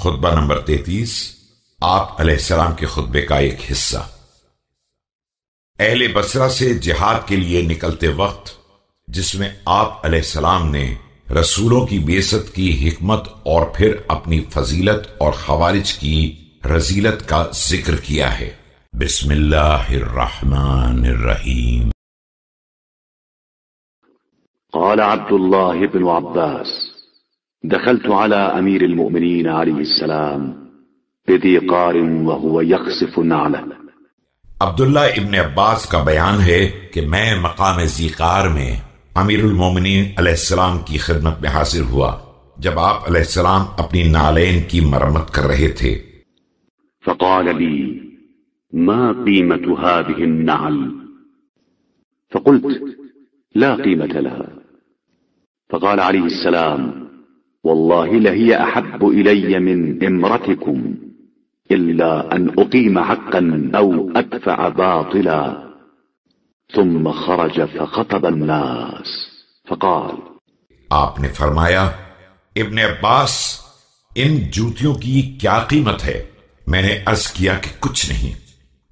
خطبہ نمبر تینتیس، آپ علیہ السلام کے خطبے کا ایک حصہ۔ اہل بسرا سے جہاد کے لیے نکلتے وقت، جس میں آپ علیہ السلام نے رسولوں کی بیست کی حکمت اور پھر اپنی فضیلت اور خوارج کی رزیلت کا ذکر کیا ہے۔ بسم اللہ الرحمن الرحیم۔ قال عبد الله بن عباس دخلت على أمير المؤمنين عليه السلام بذي قار وهو يخسف نعله. عبداللہ ابن عباس کا بیان ہے کہ میں مقام زیقار میں امیر المومنین علیہ السلام کی خدمت میں حاضر ہوا جب آپ علیہ السلام اپنی نالین کی مرمت کر رہے تھے۔ فقال لي ما قيمة هذه النعل؟ فقلت لا قيمة لها. فقال عليه السلام والله لهي أحب إلي من امرتكم، إلا أن أقيم حقا أو أدفع باطلا. ثم خرج فخطب الناس، فقال، آپ نے فرمایا، ابن عباس، ان جوتیوں کی کیا قیمت ہے؟ میں نے عرض کیا کہ کچھ نہیں۔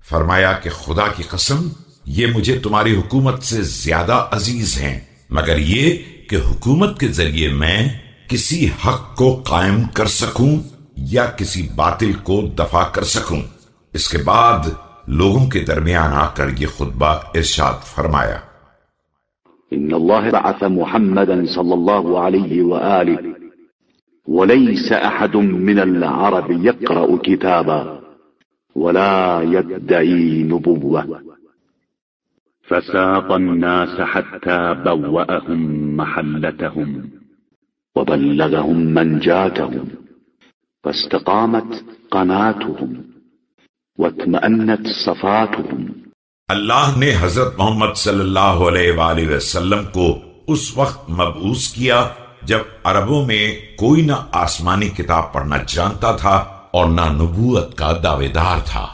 فرمایا کہ خدا کی قسم، یہ مجھے تمہاری حکومت سے زیادہ عزیز ہیں، مگر یہ کہ حکومت کے ذریعے میں کسی حق کو قائم کر سکوں یا کسی باطل کو دفع کر سکوں۔ اس کے بعد لوگوں کے درمیان آ کر یہ خطبہ ارشاد فرمایا۔ إن الله بعث محمدا صلى الله عليه وآله وليس أحد من العرب يقرأ كتابا ولا يدعي نبوة۔ فساق الناس حتى بوأهم محلتهم۔ وبلغهم منجاتهم فاستقامت قناتهم واطمأنت صفاتهم اللہ نے حضرت محمد صلی اللہ علیہ وآلہ وسلم کو اس وقت مبعوث کیا جب عربوں میں کوئی نہ آسمانی کتاب پڑھنا جانتا تھا اور نہ نبوت کا دعوے دار تھا۔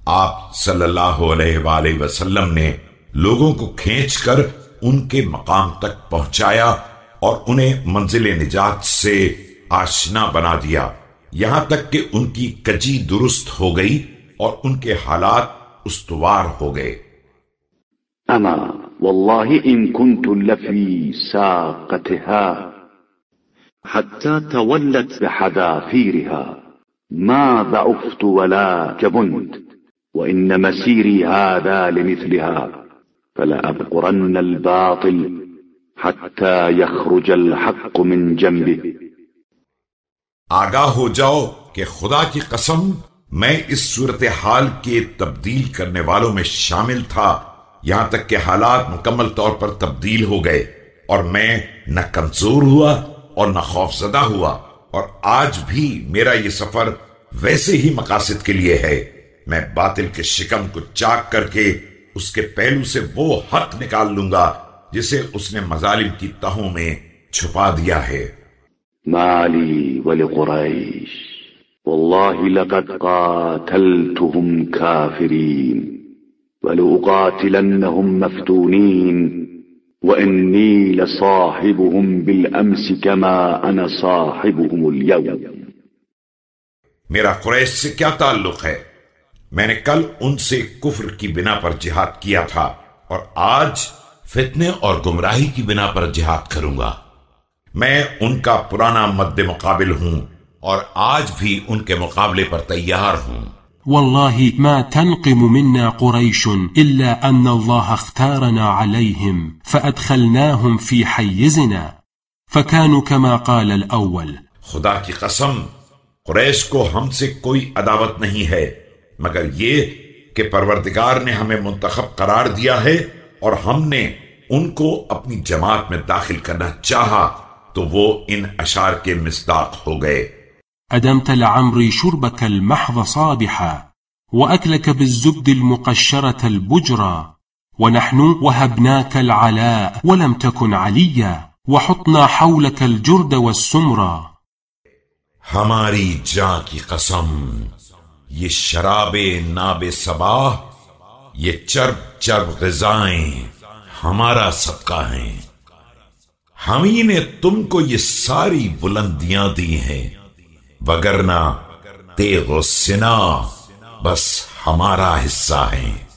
آپ صلی اللہ علیہ وآلہ وسلم نے لوگوں کو کھینچ کر ان کے مقام تک پہنچایا اور انہیں منزل نجات سے آشنا بنا دیا۔ یہاں تک کہ ان کی کجی درست ہو گئی اور ان کے حالات استوار ہو گئے۔ أما والله إن كنت لفي ساقتها حتى تولت بحذافيرها ما ضعفت ولا جبنت وإن مسيري هذا لمثلها فلا أبقرن الباطل۔ حتى يخرج الحق من جنبه. آگاہ ہو جاؤ کہ خدا کی قسم میں اس صورتحال کے تبدیل کرنے والوں میں شامل تھا، یہاں تک کہ حالات مکمل طور پر تبدیل ہو گئے اور میں نہ کمزور ہوا اور نہ خوف زدہ ہوا اور آج بھی میرا یہ سفر ویسے ہی مقاصد کے لیے ہے۔ میں باطل کے شکم کو چاک کر کے اس کے پہلو سے وہ حق نکال لوں گا جسے اس نے مظالم کی تہوں میں چھپا دیا ہے۔ ما لي ولقريش والله لقد قاتلتهم كافرين ولأقاتلنهم مفتونين وإني لصاحبهم بالأمس كما أنا صاحبهم اليوم۔ میرا قریش سے کیا تعلق ہے؟ میں نے کل ان سے کفر کی بنا پر جہاد کیا تھا اور آج فتنے اور گمراہی کی بنا پر جہاد کروں گا۔ میں ان کا پرانا مد مقابل ہوں اور آج بھی ان کے مقابلے پر تیار ہوں۔ والله ما تنقم منا قريش إلا أن الله اختارنا عليهم فأدخلناهم في حيزنا فكانوا كما قال الأول خدا کی قسم قریش کو ہم سے کوئی عداوت نہیں ہے مگر یہ کہ پروردگار نے ہمیں منتخب قرار دیا ہے اور ہم نے ان کو اپنی جماعت میں داخل کرنا چاہا تو وہ ان اشار کے مصداق ہو گئے۔ أدمت لعمري شربك المحض صابحا وأكلك بالزبد المقشرة البجرى ونحن وهبناك العلاء ولم تكن عليا وحطنا حولك الجرد والسمرى ہماری جاں کی قسم یہ شراب ناب صباح یہ چرب چرب غذائیں ہمارا صدقہ ہیں۔ ہم ہی نے تم کو یہ ساری بلندیاں دی ہیں۔ وگرنا تیغ و سنا بس ہمارا حصہ ہیں۔